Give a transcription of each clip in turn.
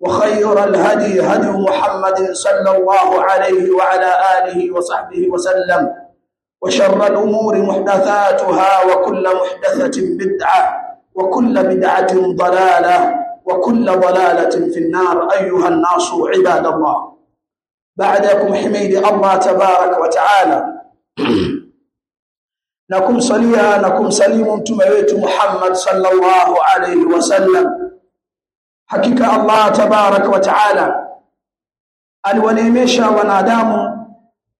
وخير الهدي هدي محمد صلى الله عليه وعلى آله وصحبه وسلم وشر الأمور محدثاتها وكل محدثة بدعة وكل بدعة ضلالة وكل ضلالة في النار. أيها الناس عباد الله بعدكم حميد الله تبارك وتعالى. نكم صليا نكم سليم. متمويت محمد صلى الله عليه وسلم. Hakika Allah tabaraka wa taala aliwaneemesha wanadamu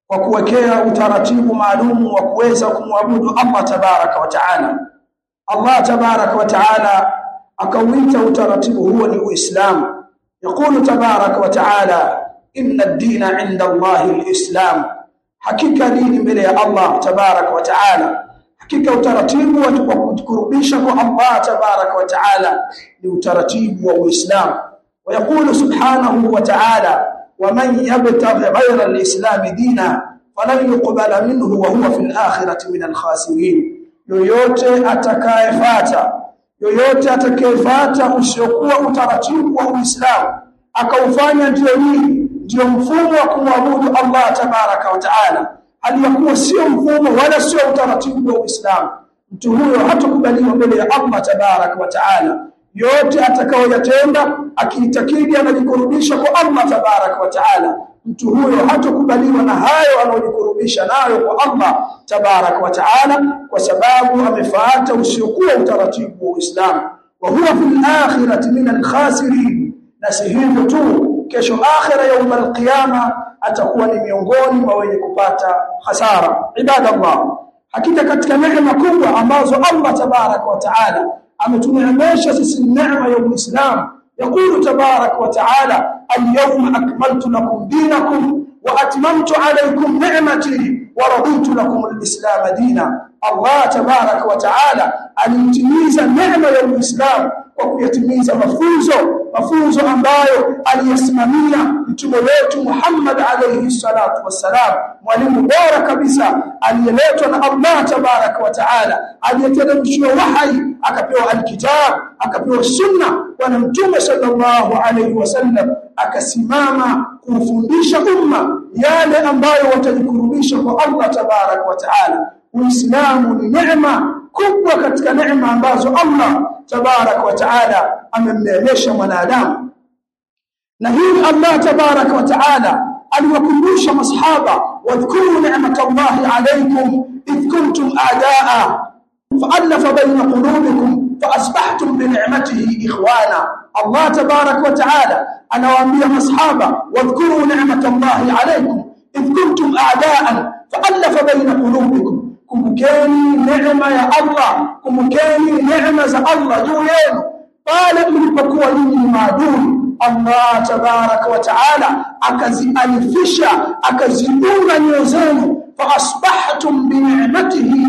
kwa kuwekea utaratibu maalumu wa kuweza kumwabudu Allah tabarak wa taala. Allah tabaraka wa taala akauita utaratibu huo ni Uislamu. Yaqulu tabaraka wa taala, inna ad-dina 'inda Allahi al-Islam, hakika dini mbele ya Allah tabaraka wa taala Hakika utaratibu wa kukurubisha kwa Allah tabaraka wa taala ni utaratibu wa Uislamu. Wayakulu subhanahu wa taala waman yabtaghi ghayra al-islam dina falan yuqbala minhu wa huwa fil akhirati min alkhasirin, yoyote atakayefuata yoyote atakayefuata usiokuwa utaratibu wa Uislamu akaufanya ndio nini, ndio mfumo wa kumwabudu Allah tabaraka wa taala aliyakuwa sio mfumo wala sio utaratibu wa Uislamu. Mtu huyo hatakubaliwa mbele ya Allah tabaraka wa taala. Yote atakayoyatenda akiitakidi anajikurubisha kwa Allah tabarak wa taala. Mtu huyo hatokubaliwa na hayo anayojikurubisha nayo kwa Allah tabarak wa taala kwa sababu amefuata usiokuwa utaratibu wa Uislamu. Wa huwa fil akhirati min al-khasirin na si hivyo tu kesho akhira yaum al-qiyama atakuwa ni miongoni mwa wenye kupata hasara ibadallah hakika katika neema kubwa ambazo Allah tabarak wa taala ametuneemesha sisi neema ya Uislamu يقول تبارك وتعالى اليوم أكملت لكم دينكم وأتممت عليكم نعمتي ورضيت لكم الإسلام دينا الله تبارك وتعالى alitimiza neema ya Uislamu kwa kuyatimiza mafunzo mafunzo ambayo aliyasimamia mtume wetu Muhammad alayhi salatu wassalam mwalimu bora kabisa aliyeletwa na Allah tabarak wa taala aliyeteremshwa wahai akapewa alkitab akapewa sunna. Bwana mtume sallallahu alayhi wasallam akasimama kufundisha umma yale ambayo watajikurubisha kwa Allah tabarak wa taala. Uislamu ni neema kubwa katika neema ambazo Allah تبارك وتعالى أممليش من آدم؟ نهيب الله تبارك وتعالى أن يكونوش مصحابا واذكروا نعمة الله عليكم إذ كنتم أعداء فألف بين قلوبكم فأصبحتم بنعمته إخوانا. الله تبارك وتعالى أنا وأمي مصحابا واذكروا نعمة الله عليكم إذ كنتم أعداء فألف بين قلوبكم kumbukeni neema ya Allah. Kumbukeni neema za Allah juu yenu. Pale mlipokuwa nyinyi maadui. Allah tabaraka wa taala akazialifisha akaziunga nyoyo zenu. Fa asbahtum bi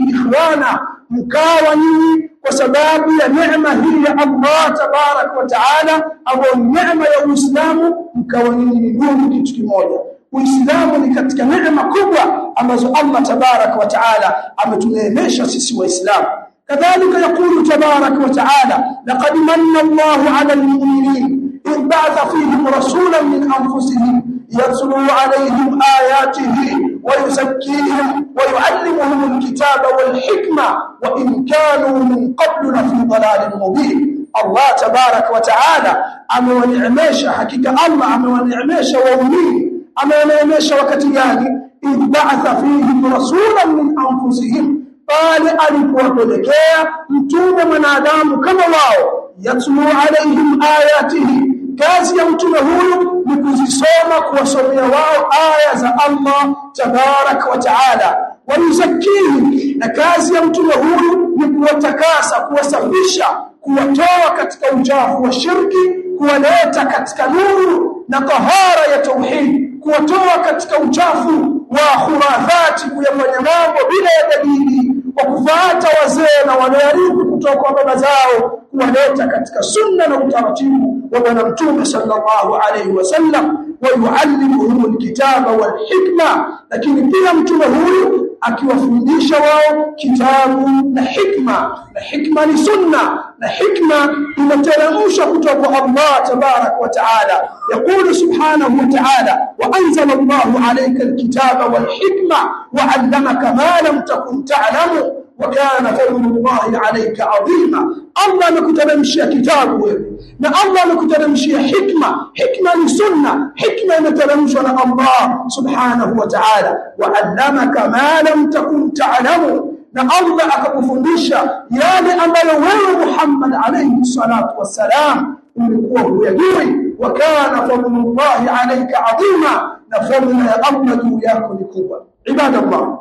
ikhwana. Mkawa nyinyi kwa sababu ya neema hii ya Allah tabaraka wa taala ambayo neema ya Uislamu mkawa nyinyi ni ndugu kitu kimoja Uislamu ni katika neema kubwa ambazo Allah tabarak wa taala ametuneemesha sisi Waislamu. Kadhalika yakulu tabarak wa taala laqad manna Allahu 'ala al-mu'minin ba'atha fihim rasulan min anfusihim yatlu 'alayhim ayatihi ويزكيهم ويعلمهم الكتاب والحكمة وإن كانوا من قبل لفي ضلال مبين الله تبارك وتعالى أموانعميش حقيقة الله أموانعميش وأمين amewaneemesha wakati gani? Idh ba'atha fihim rasulan min anfusihim. Pale alipowapelekea mtume mwanadamu kama wao yatlu alaihim ayatihi. Kazi ya mtume huyu ni kuzisoma kuwasomea wao aya za Allah tabarak wa taala. Wayuzakihi na kazi ya mtume huyu ni kuwatakasa kuwasafisha kuwatoa katika uchafu wa shirki kuwaleta katika nuru na tahara ya tauhid kuwatoa katika uchafu wa khurafati kuyafanya mambo bila ya dalili kwa kufuata wazee na walioarithi kutoka kwa baba zao kuwaleta katika sunna na utaratibu wa bwana mtume sallallahu alaihi wasallam wa yuallimuhum alkitaba walhikma lakini pia mtume huyu akiwafundisha wao kitabu na hikma na hikma ni sunna na hikma imeteremshwa kutoka kwa Allah tabarak wa taala يقول سبحانه وتعالى وأنزل الله عليك الكتاب والحكمة وعلمك ما لم تكن تعلم وكان فضل الله عليك عظيما الله amekuteremshia kitabu wewe na Allah amekuteremshia hikma hikma ni sunna hikma imeteremshwa na Allah subhanahu wa ta'ala wa allamaka ma lam takun ta'lamu na Allah akakufundisha yale ambayo wewe Muhammad alayhi salatu wassalam ulikuwa huyajui wa kana fadlullahi alayka adhima na fadhila ya Allah juu yako ni kubwa ibadallah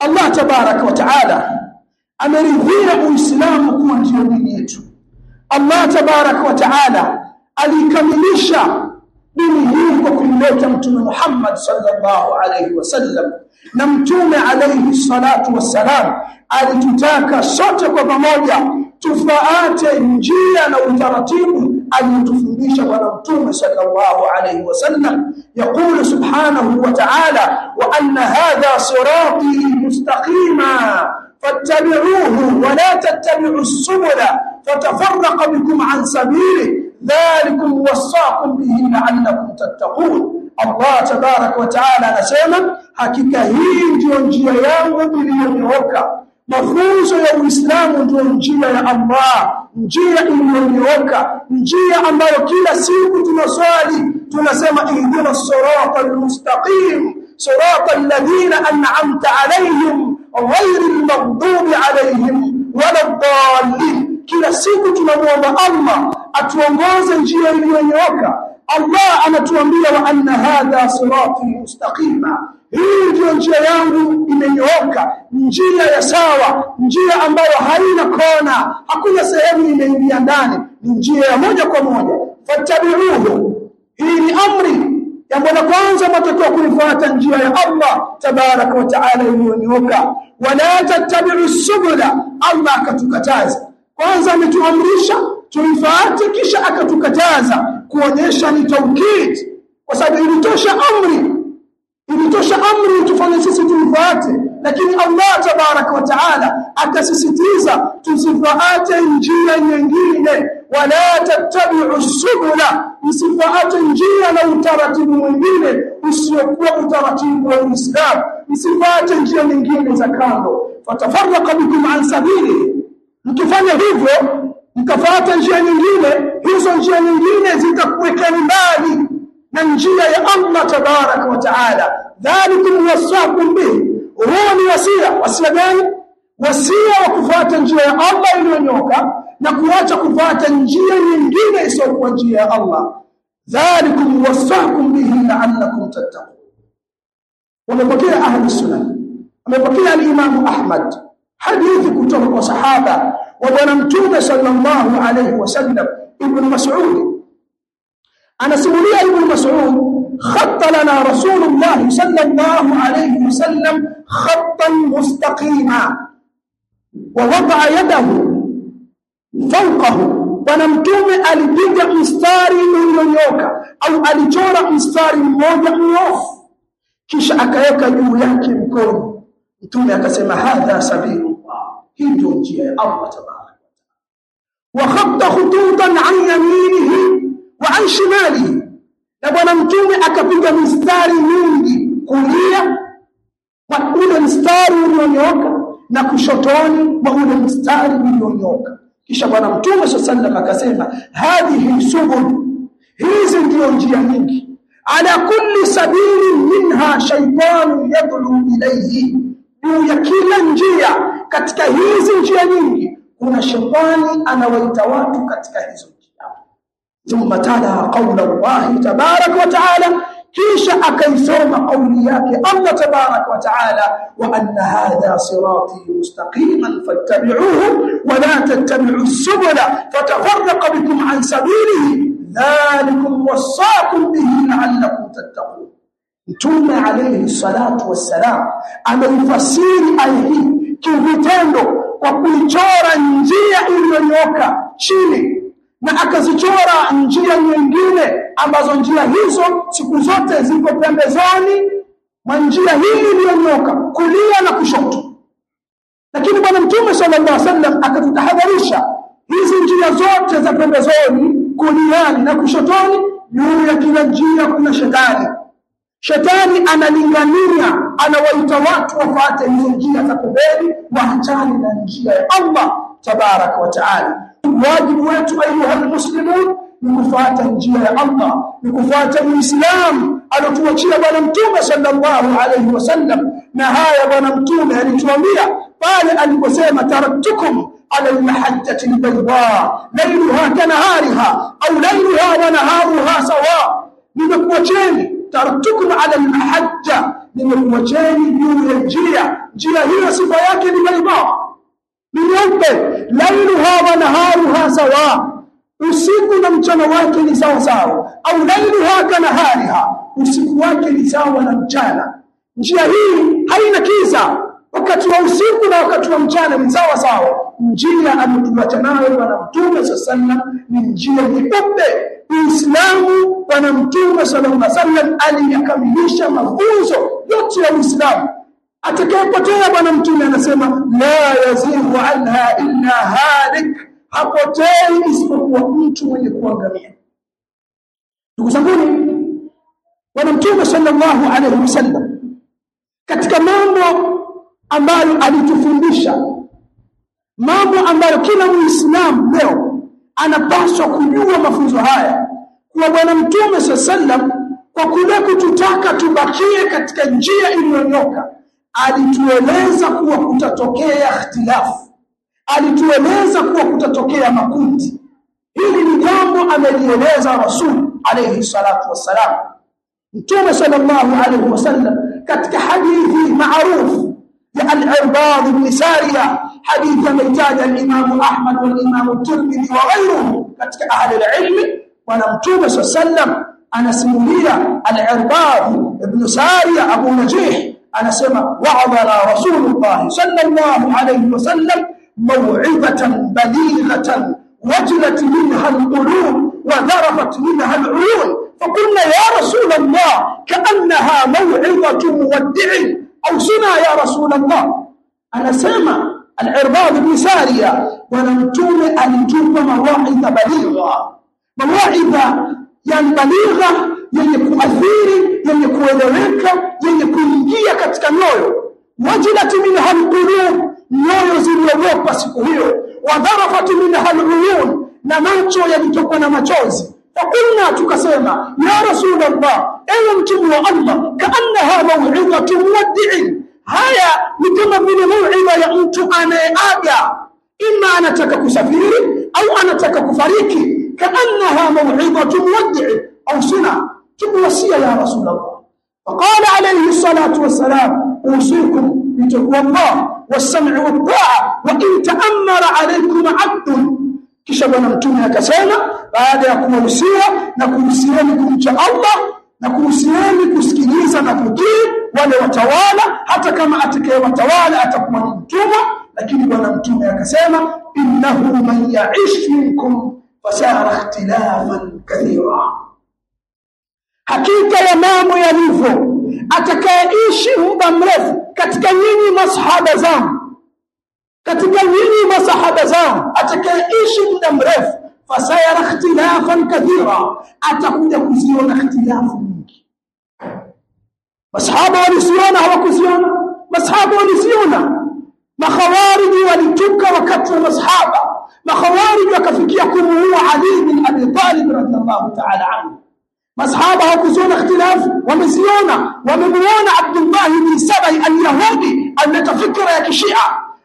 Allah tabaraka wa taala ameridhia uislamu kuwa ndio dini yetu. Allah tabaraka wa taala alikamilisha dini hii kwa kumleta mtume Muhammad sallallahu alayhi wasallam na mtume alayhi salatu wassalam alitutaka sote kwa pamoja tufaate njia na utaratibu aliyotufundisha bwana mtume sallallahu alayhi wasallam yaqulu subhanahu wa ta'ala wa anna hadha sirati mustaqima wa la tattabi'u as-subula fatafarraqa bikum an sabili dhalikum wasaqum bihi la'allakum tattaqun Allah tabarak wa ta'ala anasema hakika hii ndiyo njia yangu iliyonyooka mafunzo ya Uislamu ndio njia ya Allah njia iliyonyooka njia ambayo kila siku tunaswali tunasema ihdina sirata almustaqim sirata alladhina an'amta alayhim ghayril alaihim wala waladdallin kila siku tunamwomba Allah atuongoze njia iliyonyooka. Allah anatuambia wa anna hadha sirati mustaqima. Hii ndiyo njia yangu imenyooka. Njia ya sawa njia ambayo haina kona. Hakuna sehemu imeingia ndani. Ni njia ya moja kwa moja. Fattabi'uhu. Hii ni amri jambo la kwanza mtakiwa kulifuata njia ya Allah tabaraka wa taala iliyonyoka, wala tattabi'u subula Allah akatukataza. Kwanza ametuamrisha tuifuate kisha akatukataza kuonyesha ni taukid kwa sababu ilitosha amri. Ilitosha amri tufanye sisi tuifuate lakini Allah tabaraka wa taala akasisitiza tusifuate njia nyingine wala tattabi'u subula msifuate njia na utaratibu mwingine usiokuwa utaratibu wa Uislamu. Msifuate njia nyingine za kando. Fatafarraqa bikum an sabili. Mkifanya hivyo mkafuata njia nyingine hizo njia nyingine zitakuwekeni mbali na njia ya Allah tabaraka wa taala. Dhalikum wasakum bihi. Huo ni wasia. Wasia gani? Wasia wa kufuata njia ya Allah iliyonyoka na kuacha kufuata njia nyingine isiyokuwa njia ya Allah dhalikum wasakum bihi la'allakum tattaqun wamepokea ahli sunan wamepokea al-Imam Ahmad hadithi kutoka kwa sahaba wa bwana mtume sallallahu alayhi wasallam ibn Mas'ud anasimulia ibn Mas'ud خط لنا رسول الله صلى الله عليه وسلم خطا مستقيما wadaa yadahu fawqahu. Bwana mtume alipiga mstari ulionyooka au alichora mstari mmoja mnyofu kisha akaweka juu yake mkono. Mtume akasema hadha sabilullah hii ndio njia ya Allah tabaraka wa khatta khututan an yaminihi wa an shimalihi. Na bwana mtume akapiga mistari mingi kulia kwa ule mstari ulionyooka na kushotoni mwa ule mstari ulionyooka kisha bwana mtume sallallahu akasema hadhihi subul hizi ndio njia nyingi. Ala kulli sabili minha shaytanu yadlu ilayhi. Juu ya kila njia katika hizi njia nyingi kuna shetani anawaita watu katika hizo njia. Thumma tala qawla Allah tabarak wa taala kisha akaisoma kauli yake Allah tabarak wa taala wa anna hadha sirati mustaqiman fattabi'uhu wa la tattabi'u subula fatafarraqa bikum an sabilihi dhalikum wasaakum bihi la'allakum tattaqun Mtume alayhi salatu wassalam ameifasiri aya hii kivitendo kwa kuichora njia iliyonyoka chini na akazichora njia nyingine ambazo njia hizo siku zote ziko pembezoni mwa njia hili iliyonyoka kulia na kushoto. Lakini bwana mtume sallallahu alaihi wasallam akatutahadharisha hizi njia zote za pembezoni kuliani na kushotoni juu ya kila njia kuna shetani. Shetani analingania anawaita watu wafuate hizo njia za pembeni waachane na njia ya Allah tabaraka wa taala wajibu wetu ayuha almuslimun ni kufuata njia ya Allah ni kufuata uislamu alotuachia bwana mtume sallallahu alayhi wasallam na haya bwana mtume alituambia pale aliposema taraktukum ala almahajjati albayda laylaha kanahariha au laylaha wa naharuha sawa nimekuacheni taraktukum ala almahajja nimekuacheni juu ya njia njia hiyo sifa yake lailuha wa naharuha sawa usiku na mchana wake ni sawa sawa. Au lailuha kanahariha usiku wake ni sawa na mchana. Njia hii haina kiza. Wakati wa usiku na wakati wa mchana ni sawa sawa. Njia aliyotuacha nayo bwana mtume sallam ni njia nyeupe. Uislamu bwana mtume sallallahu alaihi wasallam aliyakamilisha mafunzo yote ya uislamu atakayepotea bwana mtume anasema la yazighu anha illa halik. Hapotei isipokuwa mtu mwenye kuangamia. Ndugu zanguni bwana mtume sallallahu alaihi wasallam katika mambo ambayo alitufundisha mambo ambayo kila muislamu leo anapaswa kujua mafunzo haya kuwa bwana mtume sallam kwa kule kututaka tubakie katika njia iliyonyoka alitueleza kuwa kutatokea ikhtilafu. Alitueleza kuwa kutatokea makundi. Hili ni jambo amelieleza rasul alayhi salatu wassalam. Mtume sallallahu alayhi wasallam katika hadithi maarufu ya al-irbad ibn sariya hadithi ameitaja al-Imamu ahmad wal Imamu tirmidhi wa ghayruhu katika ahli al-ilmi. bwana mtume sallallahu anasimulia al-irbad ibn sariya abu najih anasema wa'adana rasulullah sallallahu alayhi wasallam maw'izatan balighatan wajilat minha alqulub wa dharafat minha aluyun فقلنا يا رسول الله كأنها موعظة مودع أو سنا يا رسول الله سمع العرباض بن سارية ونمتون أن تجب مواعظ بليغة مواعظ يعني بليغة yenye kuathiri yenye kueleweka yenye kuingia katika nyoyo wajilat minha alqulub nyoyo ziliogopa siku hiyo. Wadharafat minha aluyun na macho yalitokwa na machozi. Fakulna tukasema ya rasul allah ewe mtume wa allah kaannaha mauidhatu muwaddi'in. Haya ni kama vile mauidha ya mtu anayeaga ima anataka kusafiri au anataka kufariki kaannaha mauidhatu muwaddi'in. Au suna تبوسيا يا رسول الله فقال عليه الصلاة والسلام أوصيكم بتقوى الله والسمع والطاعة وإن تأمر عليكم عبد kisha bwana mtume akasema baada ya kuwahusia na kuhusieni kumcha Allah na kuhusieni kusikiliza na kutii wale watawala hata kama atakaye watawala atakuwa ni mtumwa lakini bwana mtume akasema innahu man ya'ish minkum fasara ikhtilafan kathira hakika ya mambo yalivyo. Atakayeishi muda mrefu katika nyinyi masahaba zangu. Katika nyinyi masahaba zangu. Atakayeishi muda mrefu fasayara ikhtilafan kathira. Atakuja kuziona ikhtilafu nyingi. Masahaba waliziona hawakuziona? Masahaba waliziona. Makhawariji walituka wakati wa masahaba. Makhawariji wakafikia kumuua Ali bin Abi Talib radhiallahu ta'ala anhu masahaba hawakuziona ikhtilafu wameziona wamemuona Abdullah bin Sabai al-Yahudi alileta fikra ya kishia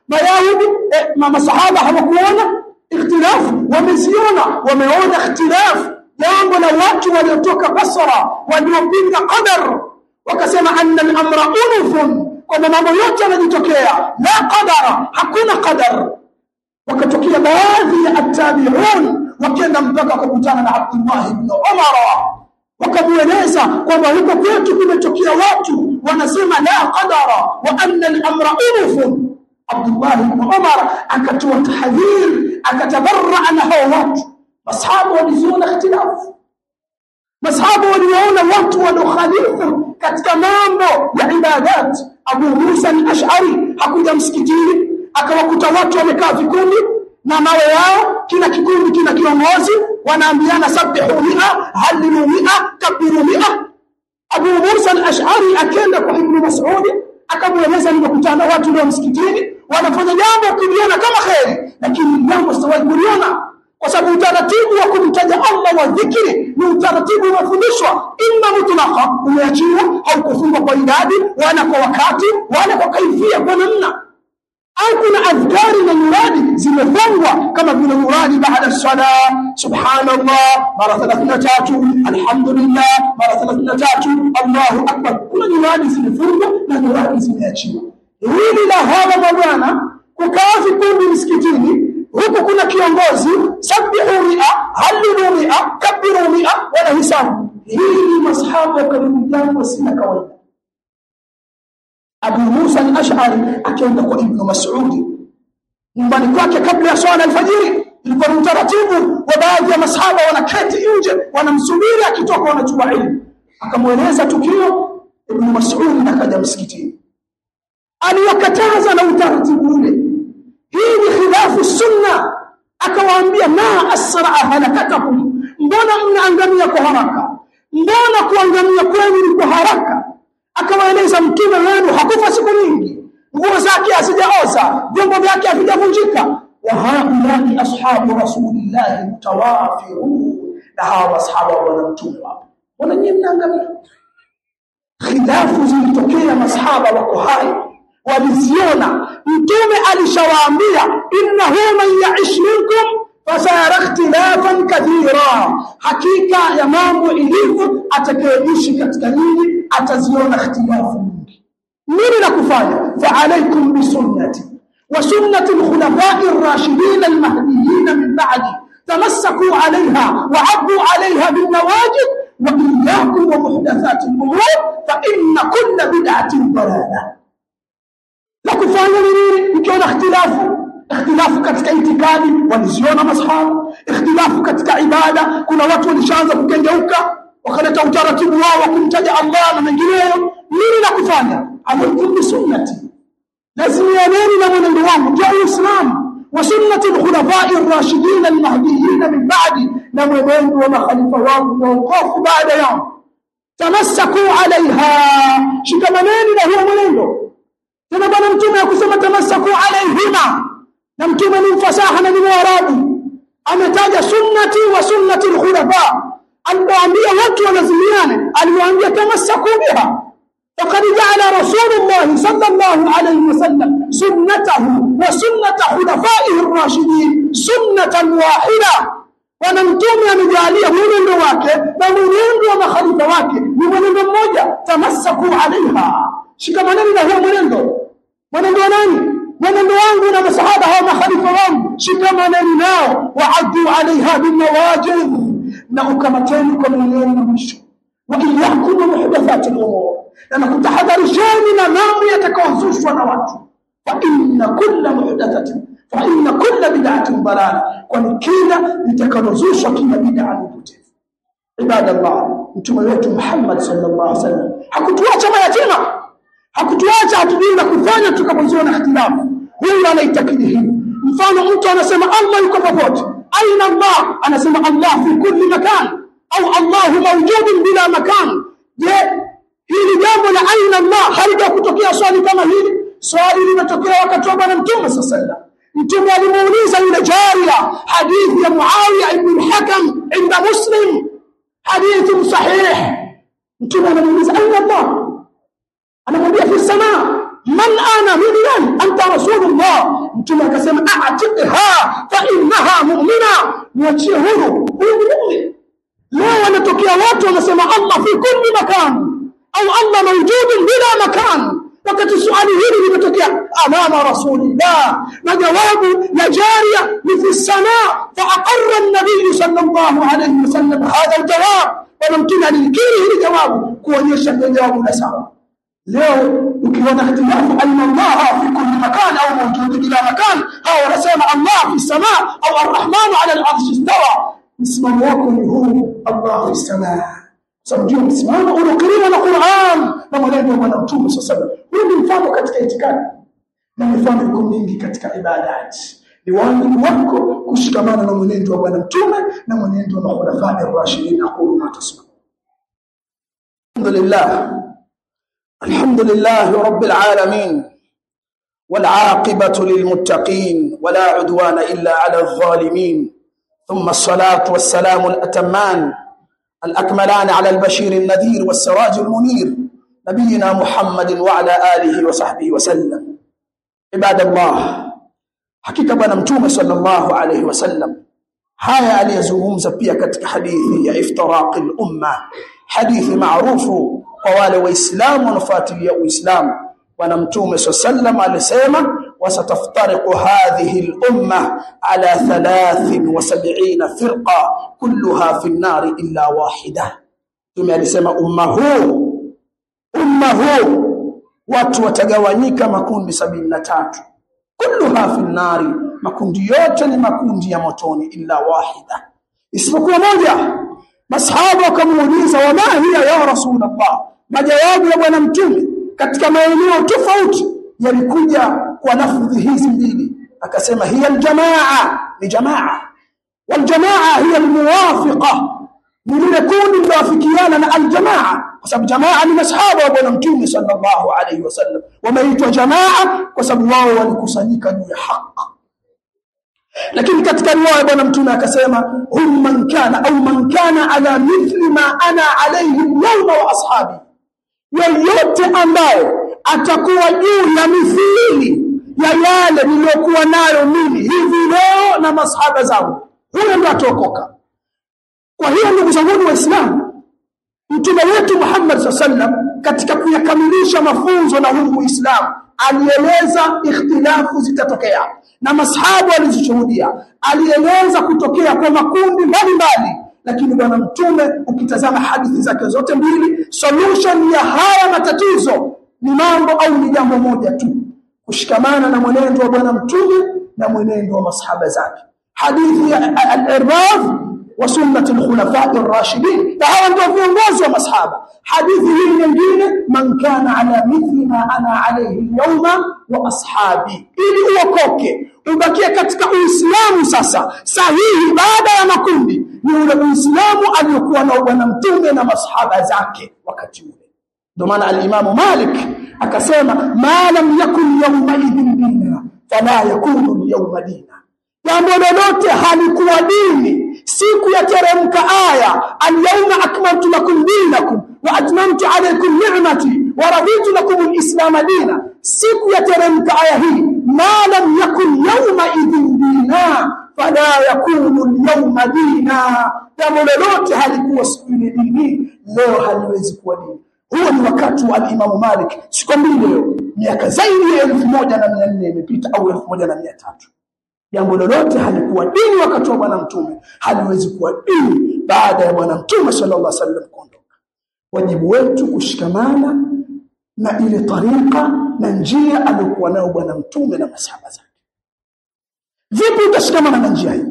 mayahudi eh, ma masahaba hawakuona ikhtilafu wameziona wameona ikhtilafu jambo la watu waliotoka Basra waliopinga qadar wakasema anna al-amra unufun kwamba mambo yote yanajitokea la qadara hakuna qadar wakatokea baadhi ya attabi'un wakaenda mpaka kukutana na Abdullah ibn Umar wakamueleza kwamba huko kwetu kumetokea watu wanasema la qadara wa anna al-amra urfun. Abdullah ibn Umar akatoa tahadhir akatabarra na hao watu. Masahaba waliziona ikhtilafu. Masahaba waliwaona watu wanaokhalifu katika mambo ya ibadat. Abu Musa al-Ash'ari hakuja msikitini akawakuta watu wamekaa vikundi na mawe yao kila kikundi kina kiongozi wanaambiana sabihu mi'a halilu mi'a kabiru mi'a. Abu Musa al-Ash'ari akenda kwa Ibn Mas'ud akamweleza nimekutana watu leo msikitini wanafanya jambo kuliona kama kheri lakini jambo sitawahi kuliona. Kwa sababu utaratibu wa kumtaja Allah wa dhikri ni utaratibu umefundishwa imma mutlaqa umeachiwa haukufungwa kwa idadi wala kwa wakati wala kwa kaifia kwa namna au kuna adhkari na muradi zimefungwa kama vile muradi baada sala subhanallah mara 33 alhamdulillah mara 33 Allahu akbar. Kuna muradi zimefungwa na muradi zimeachiwa. Hili la hawa mabwana kukaa vikundi msikitini huku kuna kiongozi sabihu mia halilu mia kabiru mia wala hisabu. Hili masahaba karibu wasina kawaida Abu Musa al-Ash'ari akaenda kwa Ibn Mas'ud. Nyumbani kwake kabla ya swala alfajiri ilikuwa ni utaratibu wa baadhi ya masahaba wanaketi nje wanamsubiri akitoka wanachukua ilmu. Akamweleza tukio Ibn Mas'ud akaja msikitini. Aliwakataza na utaratibu ule. Hii ni khilafu sunna. Akawaambia ma asra halakatakum. Mbona mnaangamia kwa haraka? Mbona kuangamia kwenu ni kwa haraka akawaeleza mtume wenu hakufa siku nyingi nguo zake hazijaoza vyombo vyake havijavunjika wa haulai ashabu rasulillahi mutawafirun na hawa masahaba wa mtume wapo mbona nyinyi mnaangamia khilafu zilitokea masahaba wako hai waliziona mtume alishawaambia innahu man ya'ish minkum فصار اختلافا كثيرا. حقيقة يا مامو إليه أتكيبيش كتكليل أتزيون اختلاف. مني نكفاية فعليكم بسنتي. وسنة الخلفاء الراشدين المهديين من بعدي. تمسكوا عليها وعبوا عليها بالنواجد وإياكم ومحدثات الأمور فإن كل بدعة ضلالة. لكفاية مني يكون اختلافاً ikhtilafu katika itikadi waliziona masahaba ikhtilafu katika ibada kuna watu walishaanza kukengeuka wakaleta utaratibu wao wa kumtaja Allah na mengineyo. Nini la kufanya? Alaykum bisunnati, lazimianeni na mwenendo wangu. Ndio uislamu wa sunnati al-khulafa'i ar-rashidin min ba'di na mwenendo wa makhalifa wangu waokofu baada yao. Tamassaku alaiha shikamaneni na huo mwenendo. Tena bwana mtume akusema tamassaku alaihima na mtume ni mfasaha na ni mwarabu ametaja sunnati wa sunnati alkhulafa alipoambia watu walazimiane aliwaambia tamassaku biha فقد جعل رسول الله صلى الله عليه وسلم سنته وسنة خلفائه الراشدين سنة واحدة wanamtume amejalia mwenendo wake na mwenendo wa makhalifa wake ni mwenendo mmoja tamassaku alaiha shikamaneni na huo mwenendo mwenendo wa nani mwenendo wangu na masahaba hawa makhalifa wangu shikamaneni nao waaddu alaiha binawajid na ukamateni kwa mwenendo mwisho. Wa iyakum muhdathati lumur na nakutahadharisheni na mambo yatakaozushwa na watu. Fa inna kulla muhdathatin fa inna bid'atin dalala kwani kila litakalozushwa kila bid'a ni upotevu. Ibadallah mtume wetu Muhammad sallallahu alaihi wasallam hakutuacha mayatima hakutuacha hatujui la kufanya tukapoziona ikhtilafu huyu anaitakidi hivi mfano mtu anasema Allah yuko popote aina Allah anasema Allah fi kulli makan au Allah mawjudun bila makan je hili jambo la aina Allah halijakutokea swali kama hili swali limetokea wakati wa bwana mtume sallallahu mtume alimuuliza yule jaria hadithi ya Muawiya ibn al-Hakam inda Muslim hadith sahih mtume anamuuliza aina Allah anamwambia fi samaa man ana mimi nani anta rasulullah mtume akasema a'tiqha fa innaha mu'mina niachie huru huyu ni mu'min leo wanatokea watu wanasema Allah fi kulli makan au Allah mawjudun bila makan wakati swali hili limetokea amama rasulillah na jawabu ya jaria ni fi samaa fa aqarra an-nabiy sallallahu alayhi wasallam hadha al-jawab wa mtume alikiri hili jawabu kuonyesha jawabu la sawa leo ukiona ikhtilafu aina Allah fi kulli makan au mawjud bila makan hao wanasema Allah fi samaa au ar-rahman ala al-arsh istawa. Msimamo wako ni huu Allah fi samaa sababu ndio msimamo unaokiriwa na Qur'an. Na maneno ya Bwana Mtume sallallahu alaihi wasallam. Huu ni mfano katika itikadi. Na mifano iko mingi katika ibadati. Ni wajibu wako kushikamana na mwenendo wa Bwana Mtume na mwenendo wa makhulafa ar-rashidin aqulu ma tasma alhamdulillah الحمد لله رب العالمين والعاقبة للمتقين ولا عدوان إلا على الظالمين ثم الصلاة والسلام الأتمان الأكملان على البشير النذير والسراج المنير نبينا محمد وعلى آله وصحبه وسلم. عباد الله حقيقة بنا متومة صلى الله عليه وسلم. haya aliyezungumza pia katika hadithi ya iftiraq al-umma hadithi maarufu kwa wale waislamu wanafuatilia uislamu. Bwana mtume sallam alisema wasataftariqu hadhihi al-umma ala 73 firqa kulluha fi an-nar illa wahida. Mtume alisema umma huu umma huu watu watagawanyika makundi sabini na tatu. Kulluha fi an-nar makundi yote ni makundi ya motoni illa wahida. Isipokuwa moja masahaba wakamuuliza wama hiya ya rasulullah majawabu ya bwana mtume katika maeneo tofauti yalikuja kwa lafdhi hizi mbili. Akasema hiya aljamaa ni jamaa. Waljamaa hiya almuwafiqa. Ni lile kundi lilowafikiana na aljamaa kwa sababu jamaa ni masahaba wa bwana mtume sallallahu alayhi wasallam. Wameitwa jamaa kwa sababu wao walikusanyika juu ya haki lakini katika riwaya bwana mtume akasema hum man kana au man kana ala mithli ma ana alayhi yawma wa ashabi. Yeyote ambaye atakuwa juu ya mithili ya yale niliyokuwa nayo mimi hivi leo na masahaba zangu huyo ndo ataokoka. Kwa hiyo ndugu zangu waislamu mtume wetu Muhammad sallam katika kuyakamilisha mafunzo na huu Uislamu alieleza ikhtilafu zitatokea. Na masahabu walizishuhudia. Alieleza kutokea kwa makundi mbalimbali. Lakini bwana mtume ukitazama hadithi zake zote mbili solution ya haya matatizo ni mambo au ni jambo moja tu. Kushikamana na mwenendo wa bwana mtume na mwenendo wa masahaba zake. Hadithi ya al-irbad wa sunnati al-khulafa ar-rashidin na hawa ndio viongozi wa masahaba. Hadithi hii nyingine man kana ala mithli ma ana alayhi yawma wa ashabi. Ili uokoke ubakie katika uislamu sasa. Sahihi baada ya makundi ni ule uislamu aliyokuwa na bwana mtume na masahaba zake wakati ule. Ndio maana al-imamu malik akasema ma lam yakun yawma idhin dina fala yakunu al-yawma dina jambo lolote halikuwa dini. Siku ya teremka aya al-yawma akmaltu lakum dinakum wa atmamtu alaykum ni'mati wa raditu lakum alislam dina siku ya teremka aya hii ma lam yakun yawma idhin dina fala yakunu alyawma dina. Jambo lolote halikuwa siku ile dini leo haliwezi kuwa dini. Huo ni wakati wa al-Imam Malik. Siku mbili leo miaka zaidi ya 1400 imepita au 1300 jambo lolote halikuwa dini wakati wa bwana mtume haliwezi kuwa dini baada ya bwana mtume sallallahu alaihi wasallam kuondoka. Wajibu wetu kushikamana na ile tariqa na njia aliyokuwa nayo bwana mtume na masahaba zake. Vipi utashikamana na njia hii?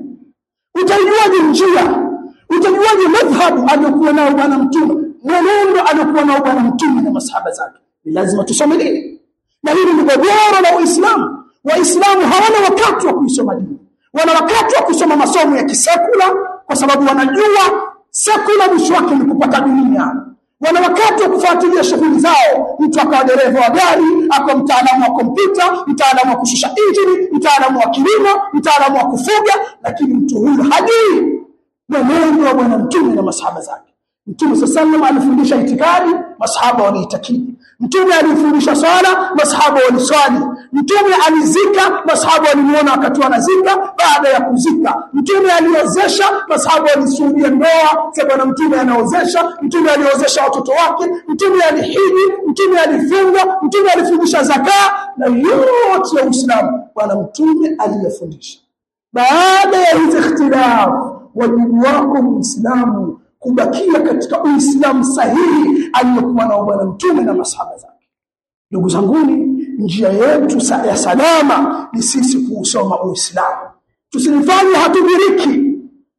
Utajuaje njia? Utajuaje madhhabu aliyokuwa nayo bwana mtume mwenendo aliyokuwa nao bwana mtume na masahaba zake? Lazima tusome dini. Na hili ni godoro la uislamu waislamu hawana wakati wa kuisoma dini. Wana wakati wa kusoma masomo ya kisekula kwa sababu wanajua sekula mwisho wake ni kupata dunia wana wakati wa kufuatilia shughuli zao mtu akawa dereva wa gari akawa mtaalamu wa kompyuta mtaalamu wa kushusha injini mtaalamu wa kilimo mtaalamu wa kufuga lakini mtu huyu hajui. Mwenendo wa bwana mtume na masahaba zake mtume sallam alifundisha itikadi masahaba waliitakidi. Mtume alifundisha swala masahaba waliswali. Mtume alizika masahaba walimuona wakati anazika baada ya kuzika. Mtume aliozesha masahaba walishuhudia ndoa za bwana mtume anaozesha. Mtume aliozesha watoto wake. Mtume alihiji mtume alifunga mtume alifundisha zakaa na yote ya uislamu bwana mtume aliyefundisha. Baada ya hizi ikhtilafu wajibu wako muislamu kubakia katika uislamu sahihi aliyokuwa nao bwana mtume na masahaba zake. Ndugu zanguni njia yetu ya salama ni sisi kuusoma uislamu. Tusilifanye hatubiriki.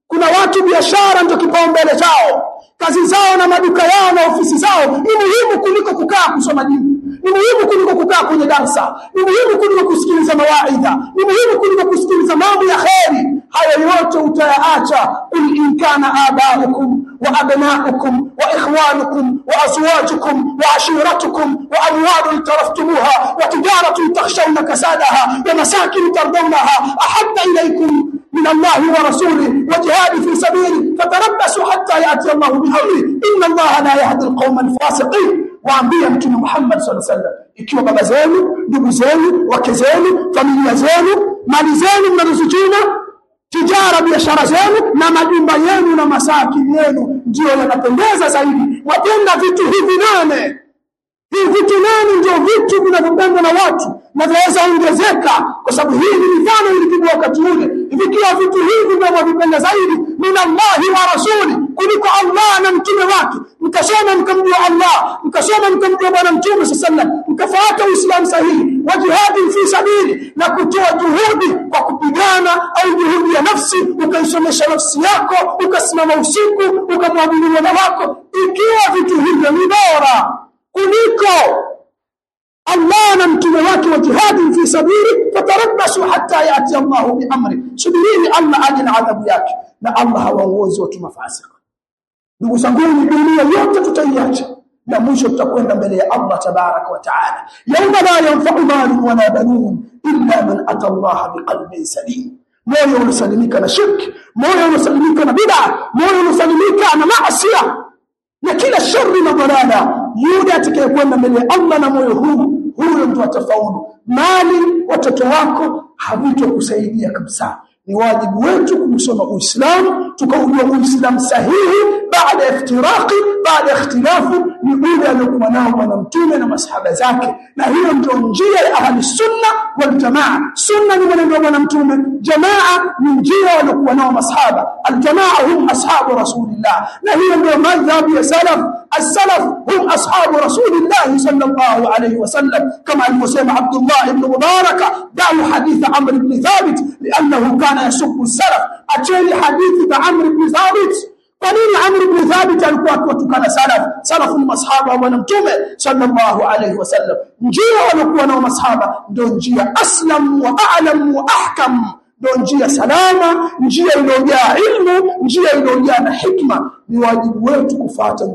Kuna watu biashara ndio kipaumbele chao. Kazi zao na maduka yao na ofisi zao ni muhimu kuliko kukaa kusoma dini. Ni muhimu kuliko kukaa kwenye darsa. Ni muhimu kuliko kusikiliza mawaidha. Ni muhimu kuliko kusikiliza mambo ya kheri haya yote utayaacha qul in kana abaukum wa abnaukum wa ikhwanukum wa azwajukum wa ashiratukum wa amwalun taraftumuha wa tijaratun takhshawna kasadaha wa masakin tardawnaha ahabba ilaykum من الله ورسوله وجهاد في سبيله فتربصوا حتى ياتي الله بامره ان الله لا يهدي القوم الفاسقين waambie mtume Muhammad sallallahu alaihi wasallam ikiwa baba zenu ndugu zenu wake zenu familia zenu mali zenu mnazozichuna tijara biashara zenu na majumba yenu na masakini yenu ndio yanapendeza zaidi. Wapenda vitu hivi nane. Hivi vitu nane ndio vitu vinavyopendwa na watu na vinaweza ongezeka kwa sababu hii ni mifano ilipigwa wakati ule vikiwa vitu hivi vinavyovipenda zaidi. Min Allahi wa rasuli kuliko Allah na mtume wake. Mkasoma mkamjua Allah. Mkasoma mkamjua bwana mtume sallam mkafuata uislamu sahihi wa jihadi fi sabili na kutoa juhudi kwa kupigana au juhudi ya nafsi. Ukaisomesha nafsi yako ukasimama usiku ukamwabudu Mola wako. Ikiwa vitu hivyo ni bora kuliko Allah na mtume wake wa jihadi fi sabili fatarabbasu hatta yati Allah bi amri. Subirini Allah aje na adhabu yake. Na Allah hawaongozi watu mafasika ndugu zangu dunia yote tutaiacha. Na mwisho tutakwenda mbele ya Allah tabaraka wa taala. Yauma la yanfa'u malun wala banun illa man ata Allah biqalbin salim. Moyo unasalimika na shirki moyo unasalimika na bid'a moyo unasalimika na maasiya. Na kila shari na dhalala muda atakayekwenda mbele ya Allah na moyo huu huyo mtu atafaulu. Mali, watoto wako havitokusaidia kabisa. Ni wajibu wetu kumsoma Uislamu, tukaujua Uislamu sahihi baada ya iftiraqi, baada ya ikhtilafu, ni ule aliyokuwa nao Bwana Mtume na masahaba zake, na hiyo ndio njia ya ahli sunna wal jamaa. Sunna ni mwenendo wa Bwana Mtume, jamaa ni njia waliokuwa nao masahaba. Aljamaa hum ashabu rasulillah, na hiyo ndio madhhabu ya salaf. As-salaf هم أصحاب رسول الله صلى الله عليه وسلم كما المسيم عبد الله بن مبارك دعوا حديث عمرو بن ثابت لأنه كان يشك السلف. أجل حديث عمرو بن ثابت. قليل عمرو بن ثابت الكوات وتكان سلف. سلف أصحاب ونمتم صلى الله عليه وسلم. نجي ونكون أصحاب دونجي أسلم وأعلم وأحكم. ndio njia salama njia iliyojaa ilmu njia iliyojaa na hikma ni wajibu wetu kufata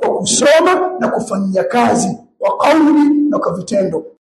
kwa kusoma na kufanyia kazi kwa kauli na kwa vitendo